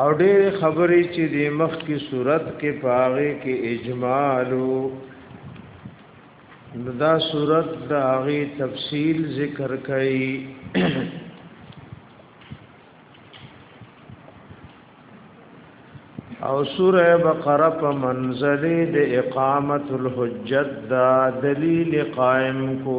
او ډېر خبرې چې د مخ کی صورت کې پاغه کې اجمالو نو دا صورت د هغه تفصیل ذکر کړي او سوره بقره په منزله د اقامت الحجت دا دلیل قائم کو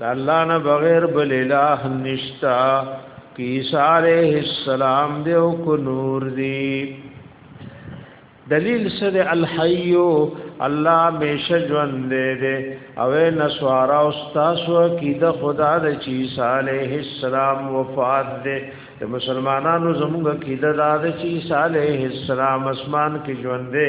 د الله نه بغیر بل اله نشتا کی علیہ السلام دی او کو نور دی دلیل سر الحی الله میشه ژوند دی او نسوارا استاس و کی د خدا د چی علیہ السلام وفات دی د مسلمانانو زموږ کی د داد چی علیہ السلام اسمان کی ژوند دی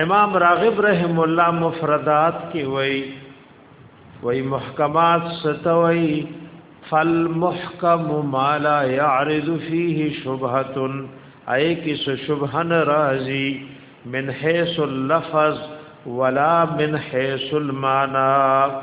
امام راغب رحم الله مفردات کې وای وای محکمات ستوي فالمحکم ما لا يعرض فيه شبهه اي کې څه شبهه ناراضي من حيث اللفظ ولا من حيث المعنى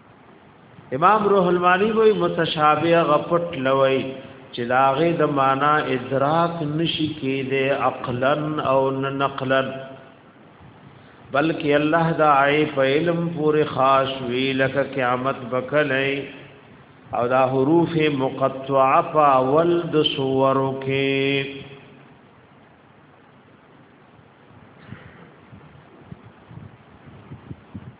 امام روح المانی وی متشابه غپټ لوی چې داغه د معنا ادراک نشي کېده عقلا او نقلا بلکې الله دا عی په علم پورې خاص وی لکه قیامت بکلې او دا حروف مقطعه په اول د سورو کې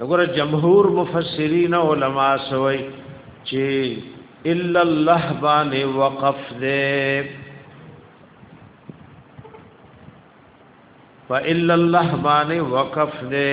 وګوره جمهور مفسرین علما سوي چې الا الله باندې وقف دې فإلا الله باندې وقف دې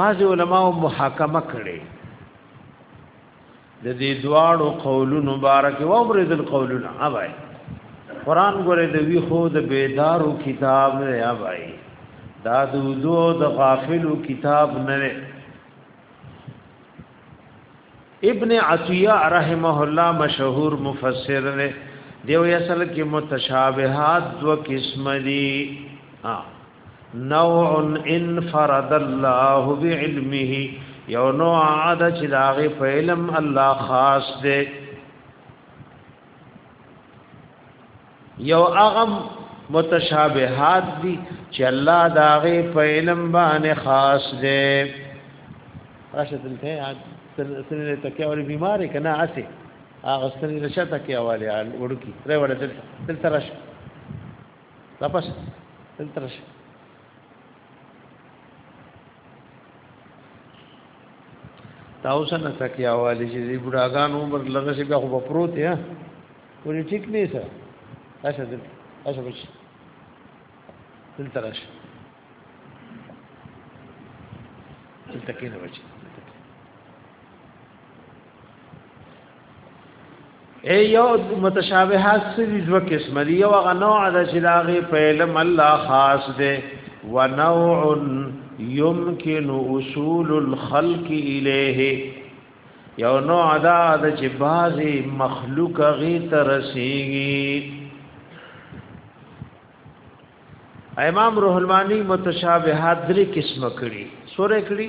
بعض علماء محاکمه کړي د دې دواړو قولونو مبارک او امرد القولون اوای قران ګوره د وی خو د بیدارو کتاب نه اوای دا د وضو د غافلو کتاب نه ابن عطیه رحمه الله مشهور مفسر نه دیو اصل کې متشابهات دو قسم دي ها نوع انفرد الله بعلمه یو نوع عاد چې داغه په علم الله خاص دی یو اغم متشابهات دي چې الله داغه په علم باندې خاص دی راشه دلته سنې تکي او بیمار کنا اسه هغه سنې رشته کې حواله ورکی ره ورته دلته راشه دا پس دلته راشي تاسو نه تکیا والی چې دې بډاګان عمر لږه شي بیا خو په پروت یا ولې ټیک نه سه اشه دې اشه بچ دل ترش دل تکینه بچ اے یو متشابهات سری دو قسم دی یو هغه نوع د شلاغه په علم الله خاص دی و نوع یمکن اصول الخلق الیه یو نوع دا د چې بازي مخلوق غي ترسیږي امام روح المانی متشابهات درې قسم کړي سورې کړي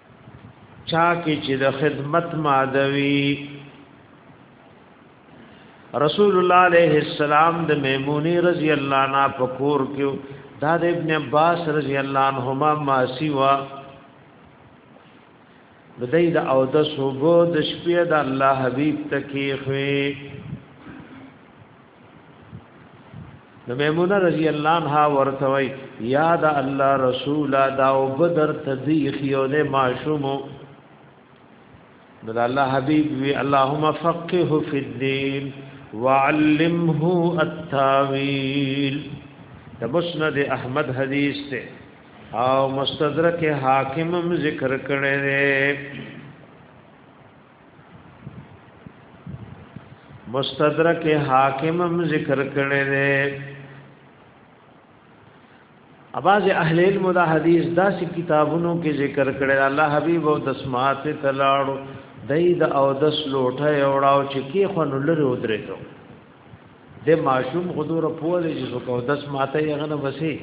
چا کې چې د خدمت ماده وي رسول الله عليه السلام د میمونی رضی الله عنها په کور کې دا د ابن عباس رضی الله عنهما ما سیوا د دې د او د صوبو د شپې د الله حبيب تکي خوي نو میمونه رضی الله عنها ورته وی یاد الله رسول دا او بدر تدی خيو نه معشوم نو الله حبیب وی اللهم فقهه فی الدین وعلمه التاویل د مسند احمد حدیث ته او مستدرک حاکمم ذکر کړی دی مستدرک حاکم هم ذکر کړی دی اباز اهل علم دا حدیث داسې کتابونو کې ذکر کړی الله حبیب او دسمات تلاړو دای د او دس لوټه یوړاو چې کې خو نو لري ودرېدو د ماشوم غدور په دې چې څوک او دس ماته یې غنه وسی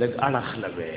لګ اړخ لګې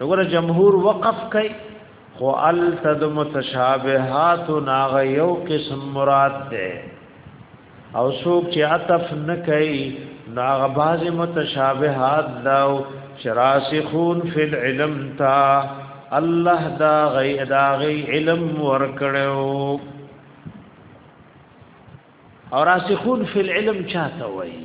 وګوره جمهور وقف کوي خو ال تد متشابهات ناغ یو قسم مراد ده او څوک چې عطف نه کوي ناغ باز متشابهات دا شراسخون فی العلم تا الله دا غی دا غی علم ورکړو او راسخون فی العلم چاته وایي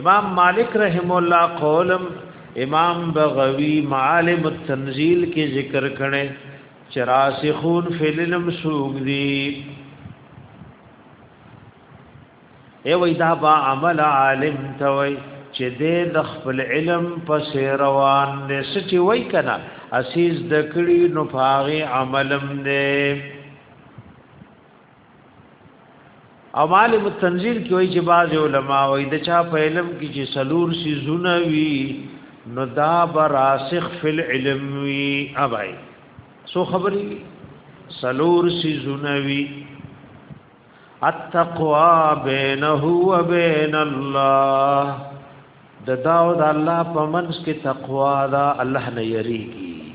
امام مالک رحم الله قولم امام بغوی معالم التنزیل کې ذکر کړي چراسخون فللم سوق دی ای وای دا با عمل عالم توي چې د خپل علم پس روان دي سچي وای کنه اسیز دکړي نو پاغي عملم نه او معلم التنزيل کې وایي چې بعض علما وایي د چا په علم کې چې سلور سي زونه وي نو دا براسخ فی العلم وی ابای سو خبری سلور سی زنوی التقوا بینه و بین الله د داود الله په منځ کې تقوا دا الله نه یریږي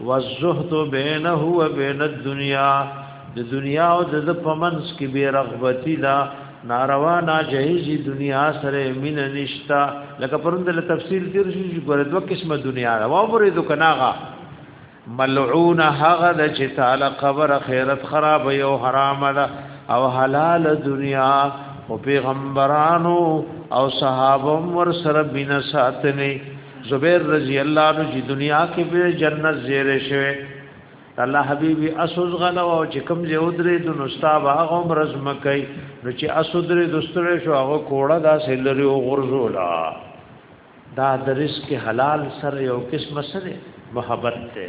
والزهد بینه و بین الدنیا د دنیا او د پمنس کې بے رغبتی دا ناروا ناجایز دنیا سره مين نشتا لکه پرون د تفصیل تیر شو چې ګوره دوه قسمه دنیا دا وره د کناغه ملعون هغه د چې تعالی قبر خیرت خراب یو حرام ده او حلال دنیا او پیغمبرانو او صحابه ور سره بنا ساتنه زبیر رضی الله عنه چې دنیا کې به جنت زیره شوه الله حبیبی اسوز غلا او چې کوم زه ودرې د نوستا باغ عمر از مکای نو چې اسودرې دوستره شو هغه کوړه دا سلری او غرزولا دا درس کې حلال سره یو قسم سره محبت ته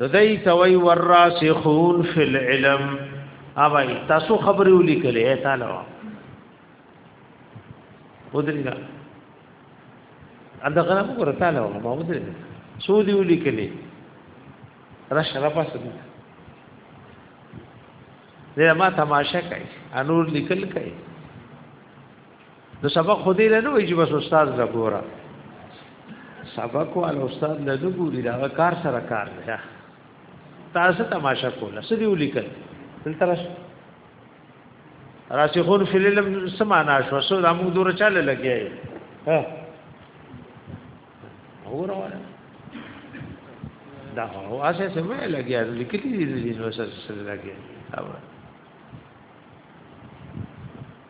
نو دای توي والراسخون فی العلم اوای تاسو خبرې ولیکلې اے تعالی ودرېګا انده غره وګوره تعالی ما ودرېګا سودی ولیکلې رش را پاس دي زه ما تماشا کوي انور لیکل کوي نو سبق خو دې نه وایي چې بس استاد لا ګوره سبق او استاد لا نه ګوري دا کار سره کار دی تاسو تماشا کوله سړي ولیکل دلته راشه راسخون فی العلم سمانا شو سو دا موږ دور چاله لګیای ها وګوره دا هو اسه سمه لګیا لیکلی دي نو سره لګیا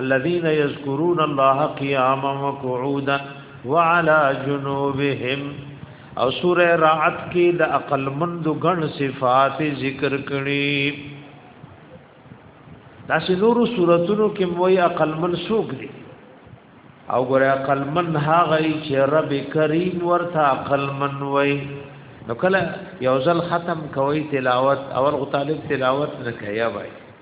الذين يذكرون الله قياما وقعودا وعلى جنوبهم او سوره رعد کې د عقل مند غن صفات ذکر کړي دا سينورو سوراتونو کې موي عقل من سوق دي او ګره عقل من هغه چې رب کریم ورته عقل من وای نو کله یو ځل ختم کوي تلاوت اول غو طالب تلاوت نه کوي وای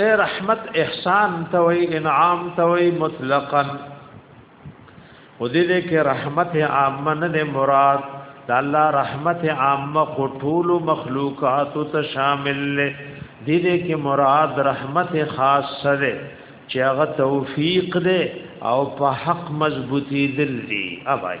اے رحمت احسان توي انعام توي مطلقاً او دې دې کې رحمت عامه نه مراد د الله رحمت عامه خو ټول مخلوقات ته شامل دې دې کې مراد رحمت خاص سره چې هغه توفیق دې او په حق مضبوطی دل دي اوبای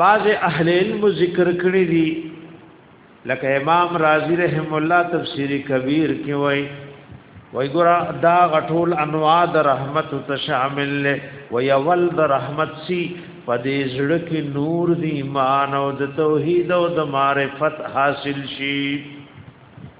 بعض اهل علم ذکر کړی دي لکه امام رازی رحم الله تفسیری کبیر کې وای وای ګور دا غټول انواع د رحمت ته شامل له وای اول د رحمت سی پدې زړه کې نور دی ایمان او د توحید او د معرفت حاصل شي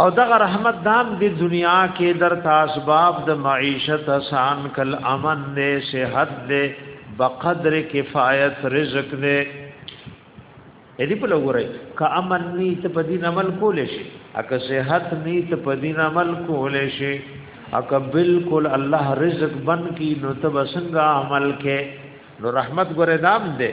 او دغه رحمت دام د دی دنیا کې در تاسباب د معیشت آسان کل امن دې صحت دې بقدر کفایت رزق دې اې دې په لوري کا امن نی ته په دین عمل کول شي اکه صحت نی ته په دین عمل کول شي اکه بالکل الله رزق بن کی نو ته بسنګ عمل کې نو رحمت ګره دام دې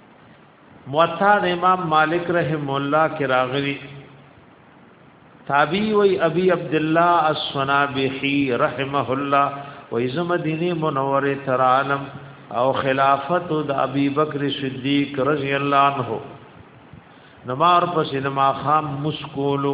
موطا د امام مالک رحم الله کې راغلي تابعی وی ابي عبد الله الصنابحي رحمه الله وې زمدينه منوره تر عالم او خلافت د ابي بکر صدیق رضی الله عنه نمار پس نما خام مسکولو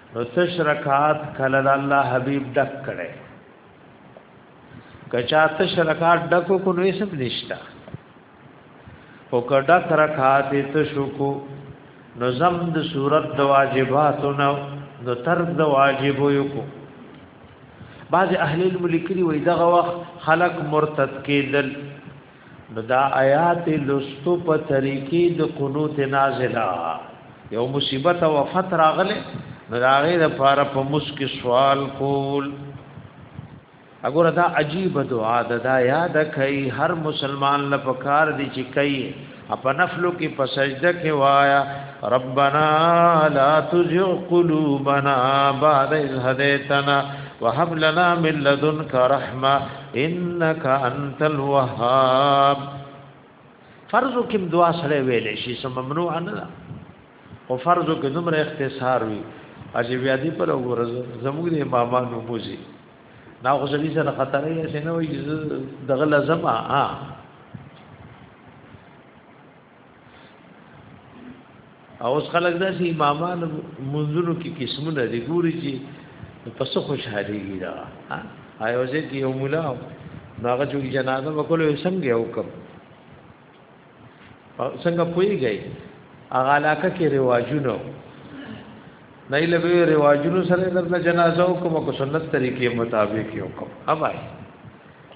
نو سش رکعات کله د الله حبيب ډک کړي کچا سش رکعات ډکو کو نو سب نشتا او کډا رکعات ته شکو نو زم د صورت د واجباتو نو نو تر د واجبو یو کو بعض اهل الملکری وې دغه وخت خلق مرتد کېدل نو دا آیات لستو په طریقې د قنوت نازله یو مصیبت او فتح راغله نو دا غیر لپاره په مسک سوال کول اګوره دا عجیب دعا ده دا یاد کای هر مسلمان لپاره دی چې کای په نفلو کې په سجده کې وایا ربنا لا تزغ قلوبنا بعد إذ هديتنا وهب لنا من لدنك رحمه انك انت الوهاب فرض کوم دعا سره ویلې شي سم ممنوع نه ده او فرض کې دومره اختصار وي اجي بیا دې پر ورځ زموږ د امامانو بوزي نا خو سړي سره خطر یې شنه وي دغه لازم ها او اوس خلک دا چې امامان منځونو کې قسمونه دي ګوري چې په څه خوشحالي دي دا ها آیو چې کې یو مولا هغه چې جنازه وکول یې څنګه یو کم څنګه پويږي هغه علاقه کې رواجونه نه لوي رواجونو سره د جنازه او کوم کو سنت طریقې مطابق یو کوم اوبای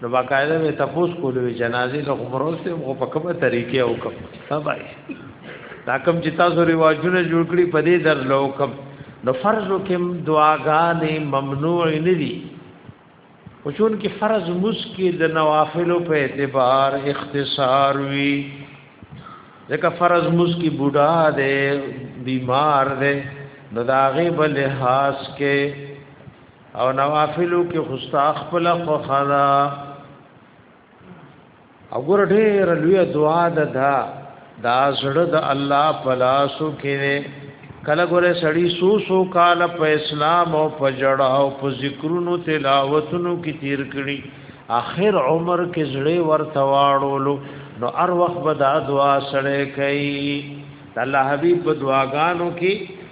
نو باقاعده مې تپوس کولو جنازې له خبروسته مو په کومه طریقې او کوم سبای دا کوم چې تاسو ریواجونه جوړ کړی په دې در لو کوم نو فرض کوم دعاګانې ممنوع نه دي او چون کې فرض مسکی د نوافل په اعتبار اختصار وی ځکه فرض مسکی بوډا دی بیمار دی نو داغه بل لحاظ کې او نوافلو کې خوستا خپل خوخدا او ګور ډېر لوی دعا ده دا دا زړه د الله پلاسو کې کله ګوره سړی سو سو کال په اسلام او په جړه او په ذکرونو تلاوتونو کې تیر کړي اخر عمر کې زړه ورته واړولو نو ار وخت به دا دعا سره کوي الله حبيب په دعاګانو کې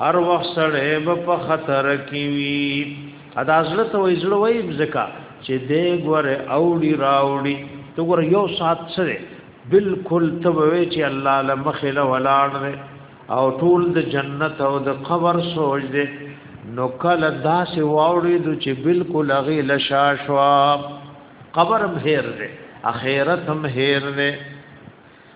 هر وخت سره به په خطر کې وي ادا زړه ته وي زړه وي مزکا چې دې ګوره اوړي راوړي تو ګوره یو سات سره بالکل ته وي چې الله لمخې له ولاړ او ټول د جنت او د قبر سوچ دې نو کله داسې واوړي د چې بالکل هغه لشاشوا قبر هم هیر دې اخرت هم هیر دې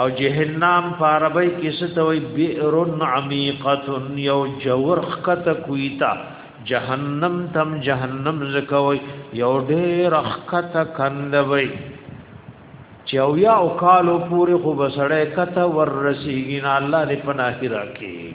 او جهنم په عربی کې څه ته وایي بئر عمیقه یو جوور خکته کویتا جهنم تم جهنم زکوي یو ډېر خکته کندوي چې او یا او کالو پوری خو بسړې کته ور رسیږي نه الله دې پناه راکړي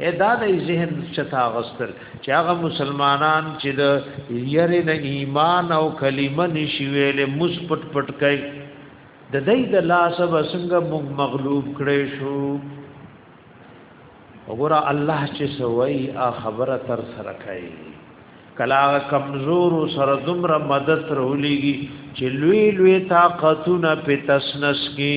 اې دا د ذهن چتا غستل چې هغه مسلمانان چې د یری نه ایمان او کلمه نشي ویلې مسپټ پټ کوي د دې د لاس وسنګ مغلوب کړي شو وګوره الله چې سوي ا خبره تر سره کوي کلا کمزور سره دومره مدد رولېږي چې لوی لوی طاقتونه په تسنس کې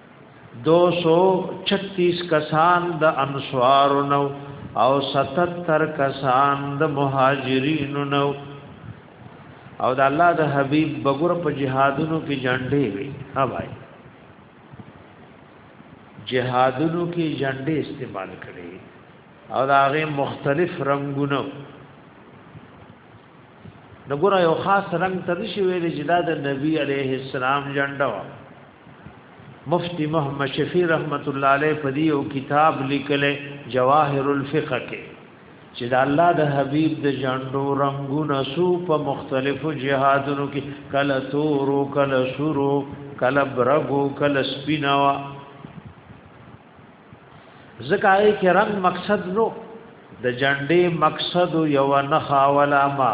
236 کسان د انصار نو او 77 کسان د مهاجرین نو او د الله د حبیب بګور په جهادونو کې جنډې وي ها بھائی جهادونو کې جنډې استعمال کړي او دا غي مختلف رنگونه نګور یو خاص رنگ تر شي ویل چې دا د نبی عليه السلام جنډه مفتی محمد شفیع رحمت الله علیه په دې یو کتاب لیکل جواهر الفقه کې چې د الله د حبیب د جاندو رنگونه سو په مختلفو جهادونو کې کله تورو کله سورو کله برغو کله سپینوا زکای کې رنگ مقصد نو د جاندې مقصد یو نه خاولا ما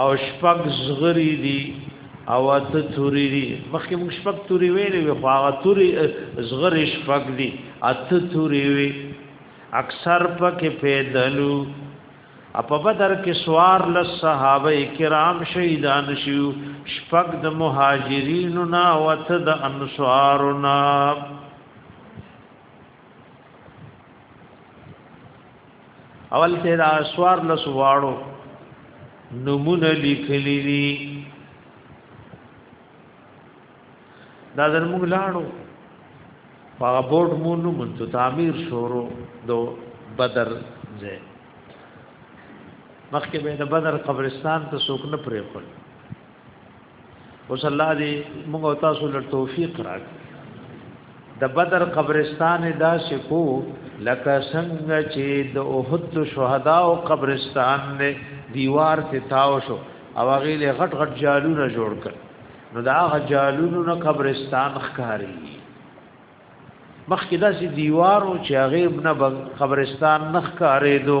او شپږ زغری دي او ات توري دي مخکې موږ شپږ توري ویلې وي خو هغه توري زغری شپږ دي ات توري وي اکثر پکې پیدلو په بدر کې سوار لس صحابه کرام شهیدان شو شپږ د مهاجرین نا وت د انصارنا اول کې دا سوار لس واړو نمونه لیکلی دي دا زموږ لاړو هغه بورډ مو نو مونږ تعمیر شورو دو بدر ځای مخکې به د بدر قبرستان ته سوک نه پرې خل اوس الله دې موږ او تاسو له توفیق راک د بدر قبرستان دا شکو لکه څنګه چې د اوحد شهدا او قبرستان نه دیوار ته تاو شو او هغه له غټ غټ جالونه جوړ کړ نو دا غ جالونو نه قبرستان ښکاری مخکې داسې دیوارو چې هغه نه قبرستان نه ښکارې دو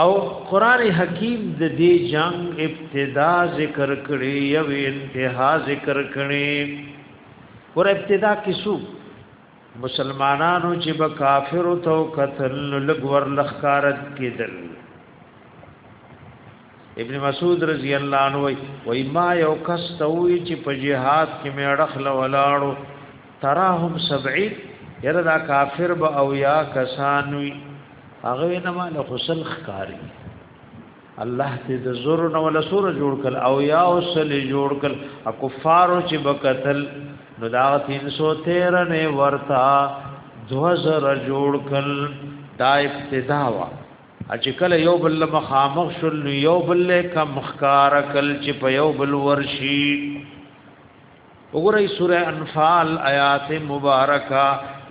او قران حکیم د دې جنگ ابتدا ذکر کړي یو انتها ذکر کړي ور ابتدا کې سو مسلمانانو چې به کافر او تو قتل لګور لخکارت کېدل ابن مسعود رضی الله عنه وی وی ما یو کس ته وی چې په جهاد کې مې اړخل ولاړو تراهم 70 یره دا کافر به او یا کسان وی هغه نه مال خسل خکاری الله دې د زور نو ول سور جوړ کړ او یا وسل جوړ کړ کفار چې بقتل نو دا 313 نه ورتا 2000 جوړ کړ دا ابتدا وا چې کله یو بل مخامخ شول نو یو بل کم خکار کل چې په یو بل ورشي وګورئ سوره انفال آیات مبارکه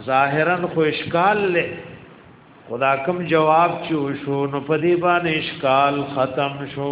ظاهرا خو اشکال له خدا کم جواب چې شو نو په دې باندې اشکال ختم شو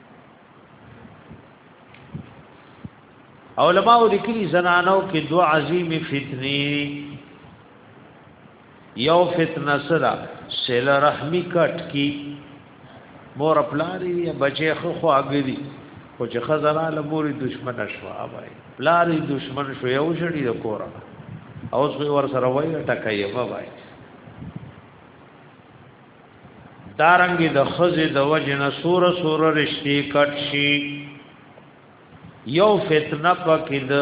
علماء لیکلي زنانو کې دوه عظیمه فتنې یو فتنه سره سیل رحمی کټ کی مور پلاری یا بچی خو خو اګری خو چې خزرا له موري دشمن شو اوای پلاری دشمن شو یو شړی د کورا او څو ور سره وای ټکای ما وای دارنګ د خزه د وجنه سور سور رشتي کټ شي یو فتنه پکې د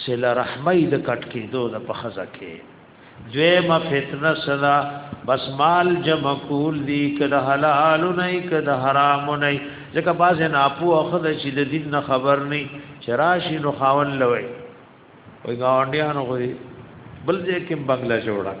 سل رحمې د کټ کې دو د پخزه کې دویمه فتنه سلا بس مال جمع کول دي کله حلال نه کله حرام نه ځکه باز نه اپو اخد چې د دین نه خبر نه چراشی نو خاون لوي وي ګاونډیانو غوي بل دې کې بنگلا جوړک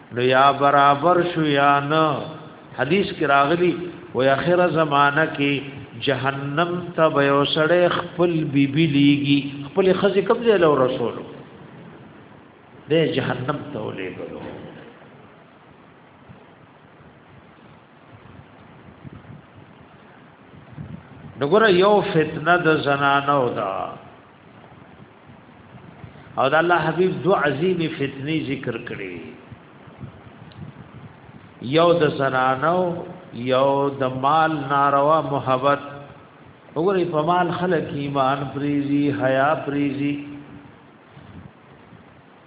نو یا برابر شو یا نه حدیث کې راغلی و اخر زمانہ کې جهنم ته به وسړې خپل بیبي لیږي خپل خزي قبضه له رسول دې جهنم ته ولېګلو دغه یو فتنه د زنانو ده او د الله حبيب دو عظیم فتنی ذکر کړي یو د زنانو یو د مال ناروا محبت وګوري په مال خلک ایمان پریزي حیا پریزي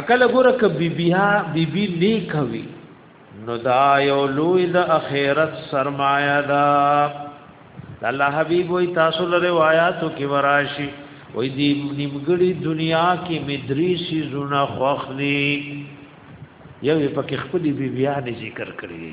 اکل ګوره ک بی بیا بی بی نیکوي نو دا یو لوی د اخرت سرمایه ده الله حبیب وی تاسو له روایتو کې وراشي وی دی نیمګړي دنیا کې مدری سی زونه خوخلی یو پکې خپل بی بیا نه ذکر کړی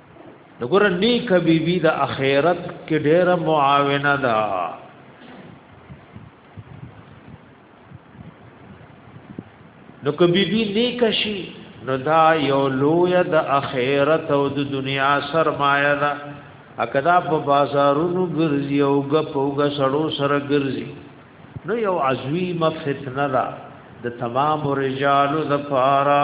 دغه نیک بیبي د اخرت کې ډېره معاونه ده نو که بیبي نیک شي نو دا یو لوی د اخرت او د دنیا سرمایه ده اکدا په بازارونو ګرځي او غپ او غ سړو سره ګرځي نو یو عظیمه فتنه ده د تمام رجالو د پاره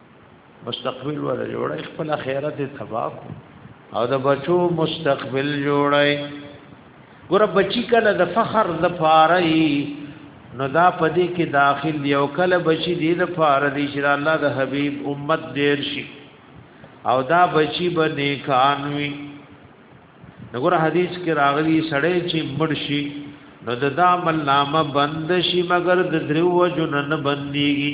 مستقبل ولا جوړه خپل خیرت تباہ کو او د بچو مستقبل جوړای ګور بچی کله د فخر د پارای نو دا پدې کې داخل یو کله بچی دې د پار دې چې الله د حبیب امت دیر شي او دا بچی به نیکانوي نګور حدیث کې راغلی سړی چې مړ شي نو د دا ملنامه بند شي مگر د دریو جنن بنديږي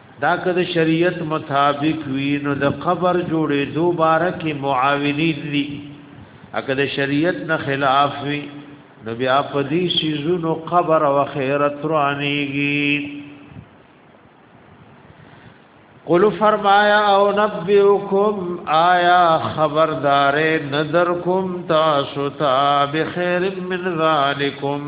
دا که د شریعت مطابق وی نو د قبر جوړې دو بارکه معاونین دي اګه د شریعت نه خلاف وی نو بیا په دې شیزونو قبر او خیرت روانيږي قل فرمایا او نبئکم آیا خبردار نذرکم تاسو ته بخیر من ذالکم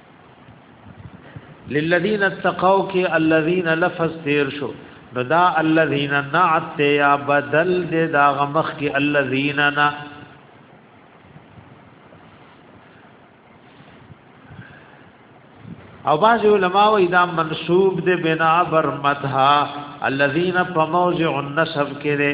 للذین اتقوا کی الذین لفظ تیر شو نو دا الذین نعت یا بدل دے دا غمخ کی الذین نا او باز علماء و ادا منصوب دے بنا بر مدها الذین فموضع النسب کرے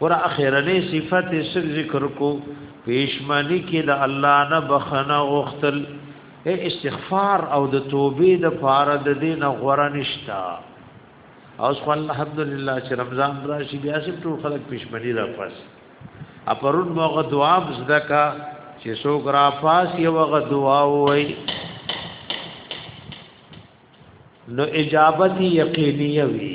ور اخرنې صفت سر ذکر کو پېشمنی کې د الله نه بخنه غختل استغفار او د توبې د پاره د دین غوړه نشتا او خو الحمدلله چې رمضان راشي بیا سم ټول خلک پېشمنی را پاس اپرون موغه دعا زدکا چې څوک را پاس یو غ دعا وای نو اجابت یقینی وی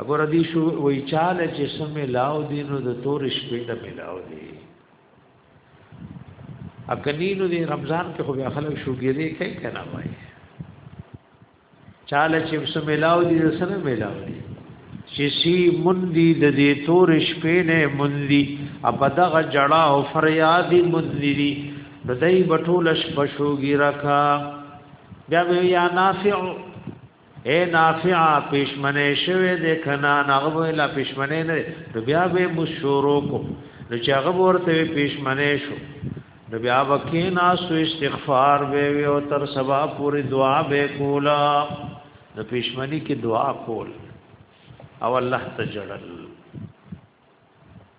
اګور دې شو وای چاله چې سم لاو دینو د تور شپې د ملاو دی اکنینو دې رمضان کې خو بیا خلک شوګیرې کوي کنه وای چاله چې سم لاو دی سره ملاو دی چې سی مندي د دې تور شپې نه مندي اپدغه جړه او فریاد مندي دای بټول شپشوګی رکا بیا به یا نافع اے نافع پښمنه شوه د کنا نغه لا پښمنه نه نو بیا به مشورو کو نو چې هغه ورته پښمنه شو نو بیا وکینا سو استغفار به وی او تر سبا پوری دعا به کولا نو پښمنی کې دعا کول او الله تجلل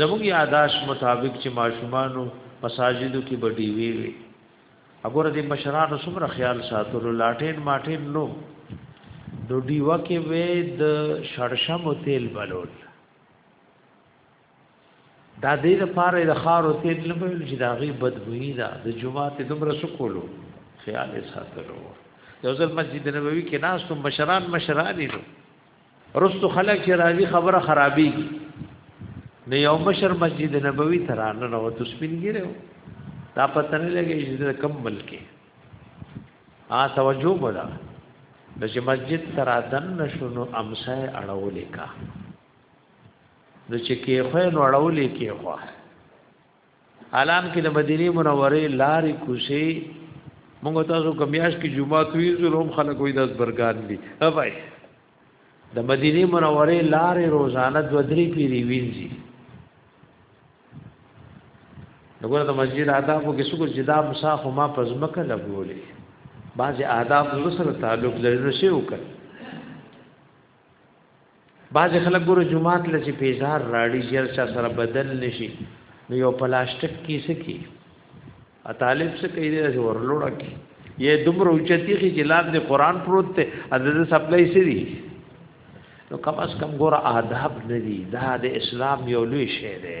زموږ یاداش مطابق چې ماشومانو مساجدو کې بډی وی وی وګوره دې مشرانو څومره خیال ساتلو لاټین ماټین نو نو دیوه کې وې د شړشم تیل بلول دا دې لپاره د خارو تیل نه ویل چې دا غي بدبوئی ده د جمعه ته دومره سکولو خیال ساتلو یو ځل مسجد نبوي کې ناس تم مشران مشران دي رستو خلک چې راځي خبره خرابي نه یو مشر مسجد نبوي ترانه نو تو سپینګره دا پته نه لګي چې کم ملک آ توجه بولا د چې مسجد ترادن نشونو امسه اړولې کا نو چې کې خو نو اړولې کې خو عالم کې د مدینه منورې لارې کوشي موږ تاسو کمیاش کې جمعه توي زروم خلک وې داس برګان دي اوبای د مدینه منورې لارې روزانه دو درې پیری وینځي دغه د مسجد آدابو کې څو جدا مساخ ما پزمکه لګولې بعض آداب سره تعلق لري نو شی وکړ بعض خلک ګورو جمعات لسی پیزار راړي جر چا سره بدل نشي نو یو پلاستیک کې سکی ا طالب څه کوي د ورلوړه کې یې دومره اوچتی کې جلاب د قران پروت ته د سپلای سری نو کم از کم ګور آداب ندی دا د اسلام یو لوی شی دی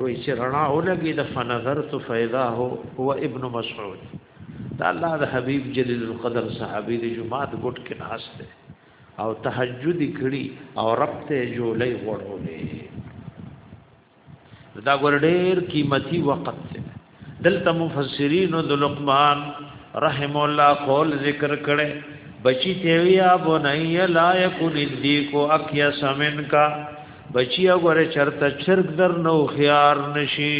وای چې رڼا اولګي د فنظرت فیضا هو هو ابن مسعود دا الله د حبیب جلیل القدر صحابي د جمعات ګټ کې ناشته او تهجد کړي او رب ته جوړې وړولې دا ګور ډېر قیمتي وخت دی دلته مفسرین د لقمان رحم الله قول ذکر کړي بچی ته ویا بنای لا یکون دی کو اکیا سمن کا بچی وګوره چرته چرګ در نو خيار نشي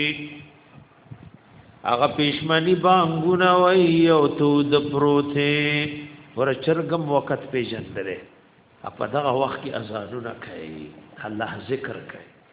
هغه پښمنی بانګونه وای او تو د پروته ور چرګم وخت پیژندره په دغه وخت کې اذانونه کوي الله ذکر کوي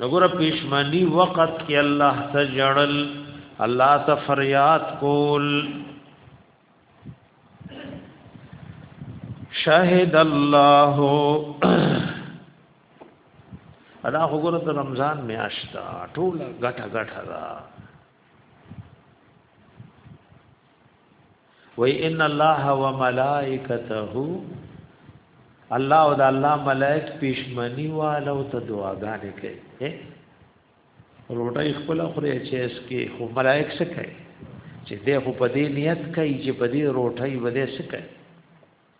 نګور پښمنی وخت کې الله ته جړل الله ته فریاد کول شاهد الله ادا وګوره د رمضان میاشت ټول غټه غټه را وی ان الله وملائکته الله او د الله ملائک پښمنی والو ته دعاګانې کوي روټي خپل خوري چې اس کې خو ملائک څه کوي چې دې خو په دې نیت کوي چې په دې روټي بده څه کوي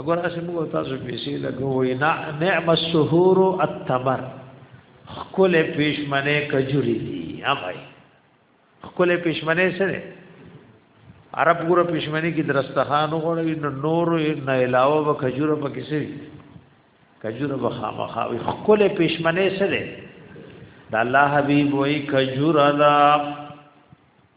اگر اسې موږ تاسو پیسې لګوي نه نعم السحور التمر خپل پښمنه کجوري دي امای خپل پښمنه سره عرب ګور پښمنه کی درستخان غوړوي نو نور نه علاوه به کجوره په کیسه کجوره به خامخاوي خپل پښمنه سره د الله حبيب وای کجوره دا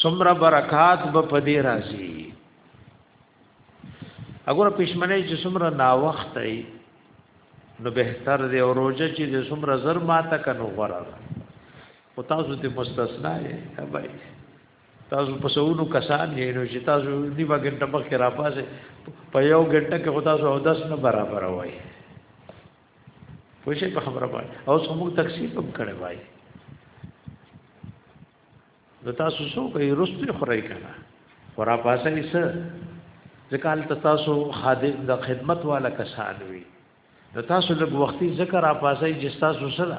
سمره برکات به پدې راځي اگر پښمنه چې سمره نا وخت ای نو بهتر دی او روزه چې د سمره زر ماته کنو غره او تاسو ته مستثنا یې بای تاسو په سونو کسان یې نو چې تاسو دی وګن ټمخ کې را پاسه په یو ګټه کې خدا سو 10 نه برابر وای وشه په خبره باندې او څومره تکسیب هم کړي وای نو تاسو څو کوي رستي خورای کنه ورا پاسه یې سر ځکال تاسو خادم د خدمت والا کسان وي د تاسو لږ وختي ذکر اپاسه یې تاسو سره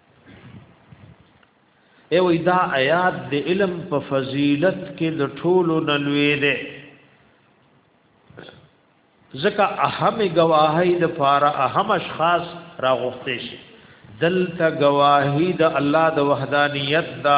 ای وای دا آیات د علم په فضیلت کې د ټولو نلوي ده ځکه اهم گواهی د پاره اهم اشخاص راغوښته شي دلته گواهی د الله د وحدانیت دا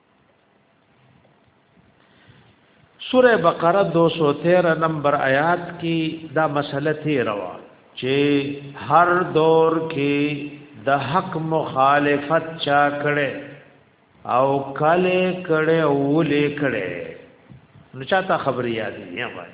سوره بقره 213 نمبر آیات کې دا مسله تیر وا چې هر دور کې د حق مخالفت چا کړي او کله کړي او ولې کړي نو چاته خبرې یادې یا وای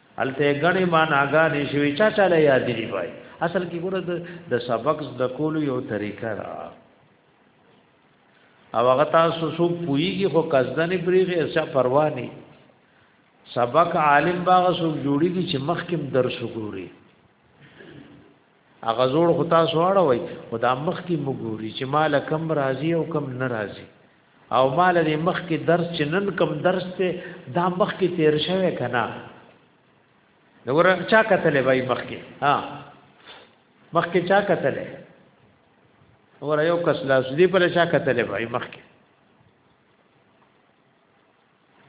الته غني معناګانې شوي چا چاله یاد دی پای اصل کې ګوره د سبق د کولو یو طریقه را او هغه تاسو سو پویږي خو قصدنې پریږي څه پروا نه سبق عالم باغ سو جوړی دي چې مخکم درس وګوري هغه زوړ خو تاسو اړه وای خدا مخکې مګوري چې مال کم راضي او کم ناراضي او مال دې مخکې درس چې نن کوم درس ته دا مخکې تیر شوی کنه نو ور چا کتلې وای مخکې ها مخکې چا کتلې ور یو کس لاس دې پر چا کتلې وای مخکې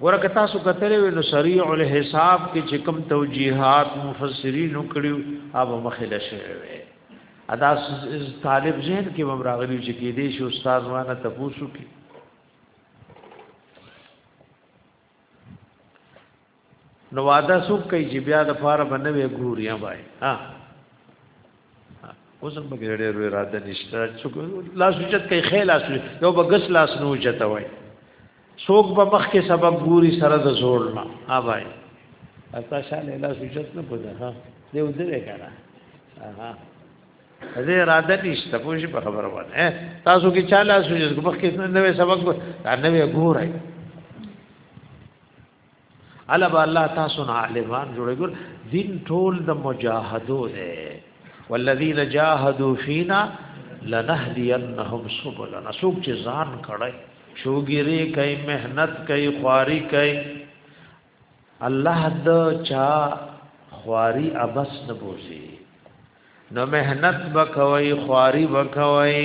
ګوره که تاسو کتلې وي نو سریع الحساب کې چې کوم توجیهات مفسرین کړیو هغه مخې له شوی وي ادا طالب ذهن کې هم راغلی چې کې دې شو استاد وانه تاسو کې نو واده سو کوي چې بیا د فار باندې ګوریا وای ها اوس هم بګې ډېر وې راته نشته چې لاس وجت کوي خیل لاس یو بغس لاس نو وجت وای څوک به مخ کې سبب ګوري سره د زور نه ها بھائی اتا شاله لاس وجت نه پده ها دې ودرې کړه ها دې اراده نشته پوه شي په خبره باندې تاسو کې چا لاس وجت مخ کې نوې سبق دا نوې ګورای الله با الله تاسو نه عالمان جوړي ګور دین ټول د مجاهدو ده والذین جاهدوا فینا لنهدینهم سبلنا سوق چې ځان کړي شوګيري کوي مهنت کوي خواري کوي الله د چا خواري ابس نه بوزي نو مهنت وکوي خواري وکوي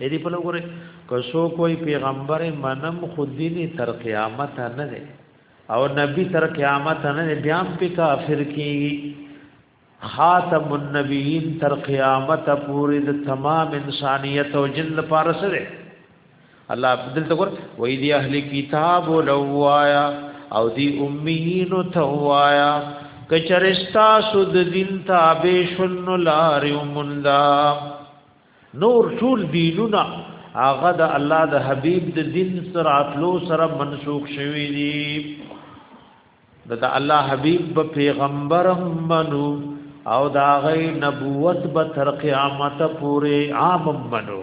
اې دې په لوګره که سو کوئی پیغمبر منم خود دیني تر قیامت نه ده او نبی تر قیامت نه بیا په کافر کیږي خاتم النبیین تر قیامت پورې د تمام انسانیت او جن لپاره سره الله بدل تکور وې دی اهل کتاب ولوایا او دی امیین توایا کچرستا سود دین تابع شن لار یمندا نور ټول دینونه هغه د الله د حبیب د دین سره اتلو سره منسوخ شوی دی د الله حبیب په پیغمبر منو او دا غي نبوت به تر قیامت پورې عام منو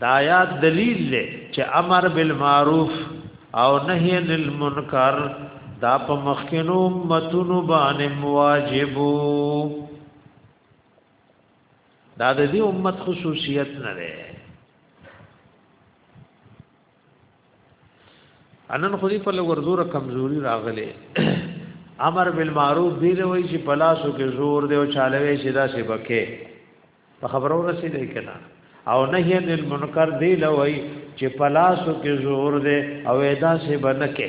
دا آیات دلیل دی چې امر بالمعروف او نهی عن المنکر دا په مخکینو امتونو باندې واجبو دا د دې امت خصوصیت نه ده انن خو دې په لور زور کمزوري راغله امر بالمعروف دی له وی چې پلاسو کې زور دی او چالوي چې دا څه بکې په خبرو رسیدای کنا او نهی عن المنکر دی لوی چې پلاسو کې زور دی او ادا سه بنکه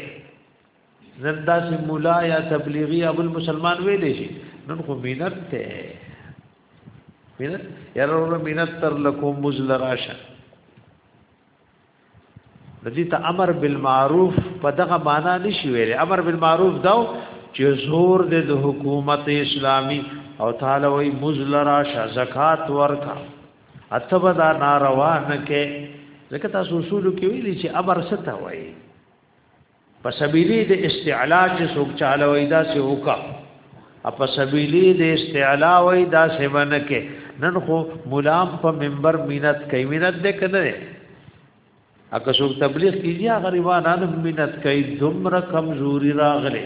نن دا سه مولا یا تبلیغی ابو المسلمان ویلې شي نن خو مینت ته مینت یاره مینت تر لکو مزل راشه ندی ته امر بالمعروف په دغه معنا نشي ویل امر بالمعروف دا چې زور د حکومت اسلامی او تعالی وی مزلرا ش زکات ورکا اتبه دا ناروا نه کې ځکه تاسو اصول کې ویلي چې امر ستا وایي په سبیلی د استعلا چې څوک چاله وای دا سه وکا په سبیلی د استعلا وای دا سه ونکه نن خو مولام په منبر مینت کوي مینت دې کنه اګه څوک تبلیغ کیږي غریبانو مینت کوي دومره کمزوري راغلي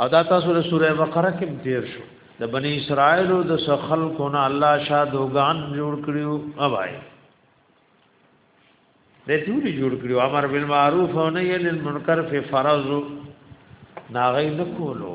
او دا تاسو له سوره بقره کې تیر شو د بنی اسرائیل د سخل کو نه الله شادوغان جوړ کړیو اوای د ټولي جوړ کړیو امر بالمعروف او نهی عن المنکر فی فرض ناغی نکولو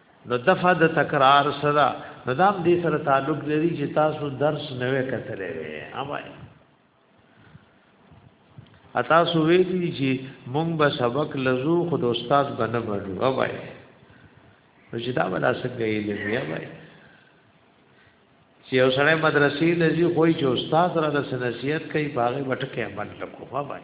نو دفعه د تکرار سره نو دا هم دې سره تعلق لري چې تاسو درس نه وې کتلې وې اوبای اتا سو وی دي چې مونږ به سبق لزو خود استاد بنه بړو اوبای نو چې دا ولا څنګه یې لوي اوبای چې یو سره مدرسې لزی خوې چې استاد را د سنسیت کوي باغې وټکه عمل لکو اوبای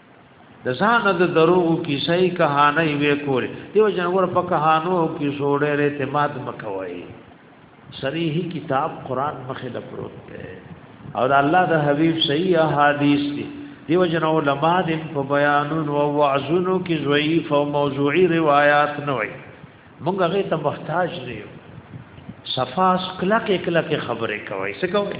د ځان د دروغ کیسه یې کہانه وی کول دیو جنور په کہانو کې سوړې له اعتماد مکوي صریحي کتاب قران مخه د پروت دی او د الله د حبیب صحیح احادیث دی دیو جن علماء د په بیانون او وعظونو کې ضعیف او موضوعي روایت نه وي موږ هغه ته محتاج نه یو صفاس کلک کلک خبره کوي څه کوي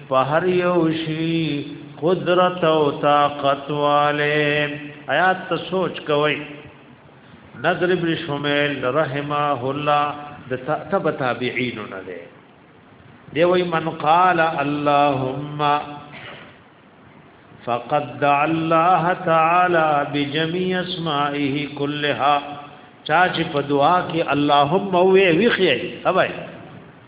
په هر یو شی قدرت او طاقت والے آیات ته سوچ کوئ نظر ابن شمیل رحمه الله د تب تابعین نه دی دی وی من قال اللهم فقد دع الله تعالی بجميع اسمائه كلها چا چې په دعا کې اللهم وی وی خی اوبای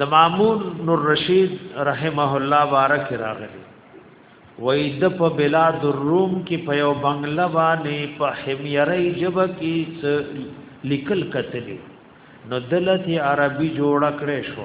د مامون نور رشید رحمه الله بارک راغلی وای د په بلاد الروم کې په یو بنگله باندې په حمیری جب کې لیکل کتلی نو دلته عربي جوړ کړې شو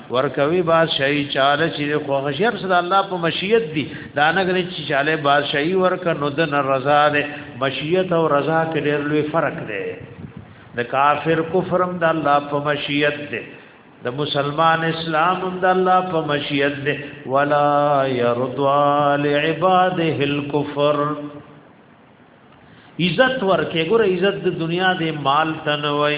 ورکوي بادشاہي چاله چې خو غشر صد الله په مشیت دي دا نه غري چې چاله بادشاہي ورک نو د رضا ده مشیت او رضا کې ډېر لوی فرق دی د کافر کفرم د الله په مشیت دی د مسلمان اسلام هم د الله په مشیت دی ولا يرضى لعباده الكفر عزت ورکه ګوره عزت د دنیا د مال تنوي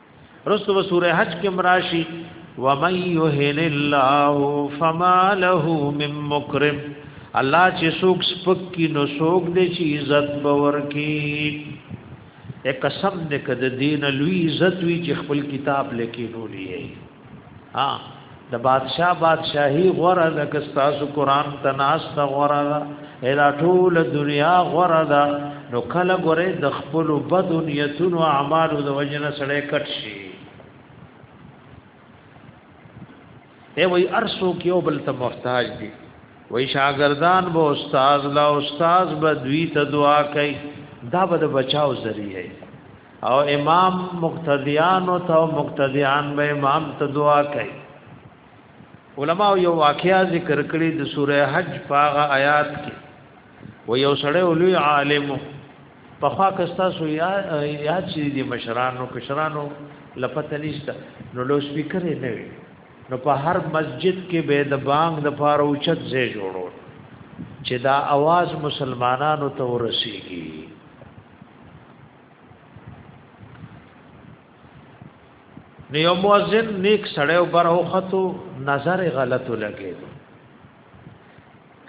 رسو به سوره حج کې مراشي ومن يهن الله فما له من مكرم الله چې سوک سپک کی نو سوک دې چې عزت باور کی اے قسم دې کده دین لوی عزت وی چې خپل کتاب لیکي نو لیه ها د بادشاہ بادشاہي غره د کستاسو قران تناس ته غره دا الا ټول دنیا غره دا نو کله غره د خپل بدنیتونو اعمالو د وجنه سړی کټ شي ای وای ارسو کیو بل ته محتاج دي وای شاګردان به استاد لا استاد به دوی ته دعا کوي دا به د بچاو ذریعہ او امام مقتدیان او تو مقتدیان به امام ته دعا کوي علما یو واقعیا ذکر کړی د سوره حج پاغه آیات کې و یو سړی ولوی عالم په خوا کستا سو یا یا چې دی مشرانو کشرانو لپته نشته نو لو سپیکر نه وي نو په هر مسجد کې به د بانګ د پاره اوچت ځای جوړو چې دا आवाज مسلمانانو ته ورسیږي نو یو مؤذن نیک سړی او بر اوختو نظر غلط لګید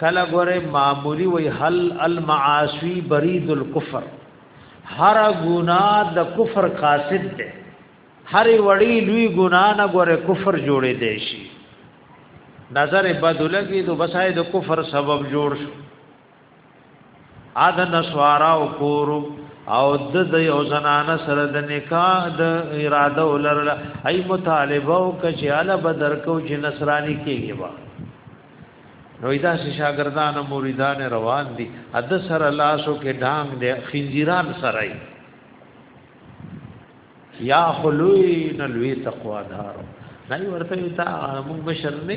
کله ګوره معمولی وی حل المعاصی برید الكفر هر ګناه د کفر قاصد ده هر وړی لوی ګناه نه ګوره کفر جوړې دی شي نظر بد لګید بسای د کفر سبب جوړ شو اذن نسوارا او کورو او د د یو زنانه سره د نکاح د اراده ولرل ای مطالبه او کچاله بدر کو چې نصرانی کېږي وا نو دا چې شاګردان او مریدان روان دي اد سره لاسو کې ډانګ دي خنجران سره یا خلوی نلوی تقوا دار نه ورته تا موږ بشر نه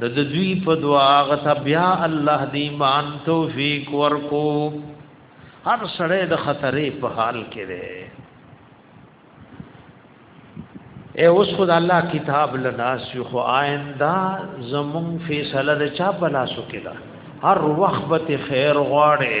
د دوی په دعا غته بیا الله دی مان توفیق ورکو هر سړی د خطرې په حال کې دی اے اوس خد الله کتاب لناس خو آینده زمون فیصله د چا په لاسو کې ده هر وخت به خیر غواړي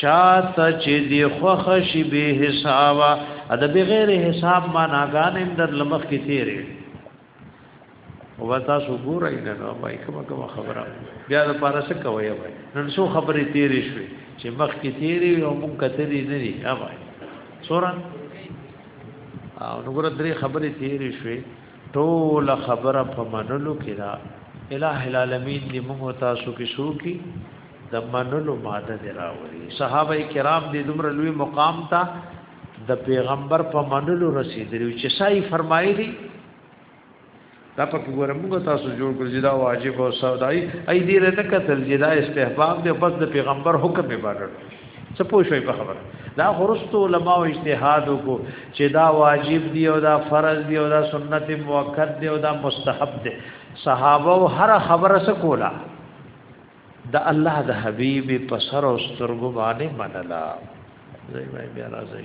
چاته چې دی خوخ شي به حساب د بغیر حساب ما ناګان اندر لمخ کې تیرې او تاسو ګورئ نه نو بای کوم کوم خبره بیا د پاره څه کوي بای نن څو خبرې تیرې شوې چې مخ کې تیرې او مونږ کتلې نه دي اوبای سورا او نو ګور درې خبرې تیرې شوې ټول خبره په منلو کې دا الٰه العالمین دې موږ تاسو کې شو کې د منلو ماده دی راوړي صحابه کرام دې دومره لوی مقام ته د پیغمبر په منلو رسیدلی چې سای فرمایلی دا په ګوره موږ تاسو جوړ کړی چې دا واجب او سودای ای دې رته کتل چې دا استحباب دی پس د پیغمبر حکم عبادت څه پوه شوي په خبره دا خرستو علماء اجتهاد کو چې دا واجب دی او دا فرض دی او دا سنت موقت دی او دا مستحب دی صحابه او هر خبره څه کولا دا الله د حبيب په سر او سترګو باندې منلا زي ما بیا راځي